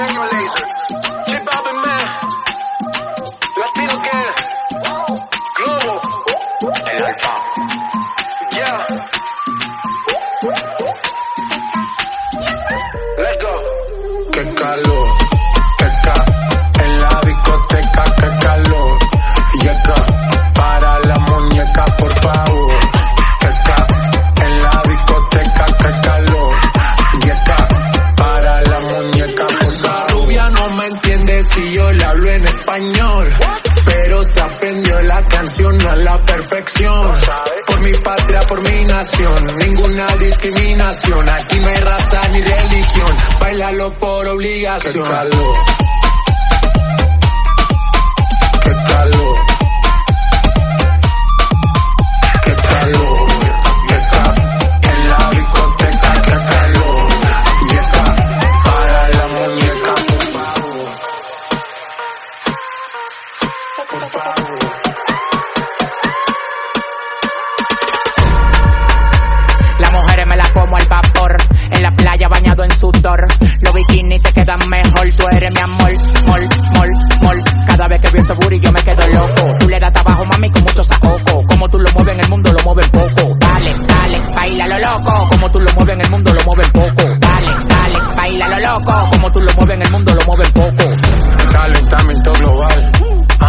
Junior Laser. Chip Bobby Man. Latino Gang. Globo. El Alfa. Yeah. Let's go. Qué calor, si yo le hablo en español. Pero se aprendió la canción a la perfección. Por mi patria, por mi nación, ninguna discriminación. Aquí no hay raza ni religión, bailalo por obligación. Las mujeres me la como al vapor. En la playa bañado en sudor. Los bikinis te quedan mejor. Tú eres mi amor, mol, mol, mol. Cada vez que ese booty yo me quedo loco. Tú le das trabajo, mami, con mucho saoco. Como tú lo mueves en el mundo, lo mueves poco. Dale, dale, baila lo loco. Como tú lo mueves en el mundo, lo mueves poco. Dale, dale, baila lo loco. Como tú lo mueves en el mundo, lo mueves poco. Calentamiento global,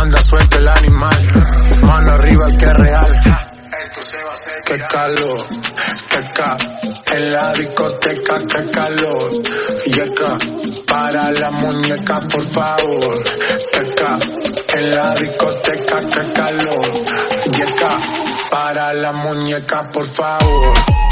anda suelto el animal, mano arriba el que es real. Qué calor, qué ca, en la discoteca, qué calor. Yeca, para la muñeca, por favor. Qué ca, en la discoteca, qué calor. Yeca, para la muñeca, por favor.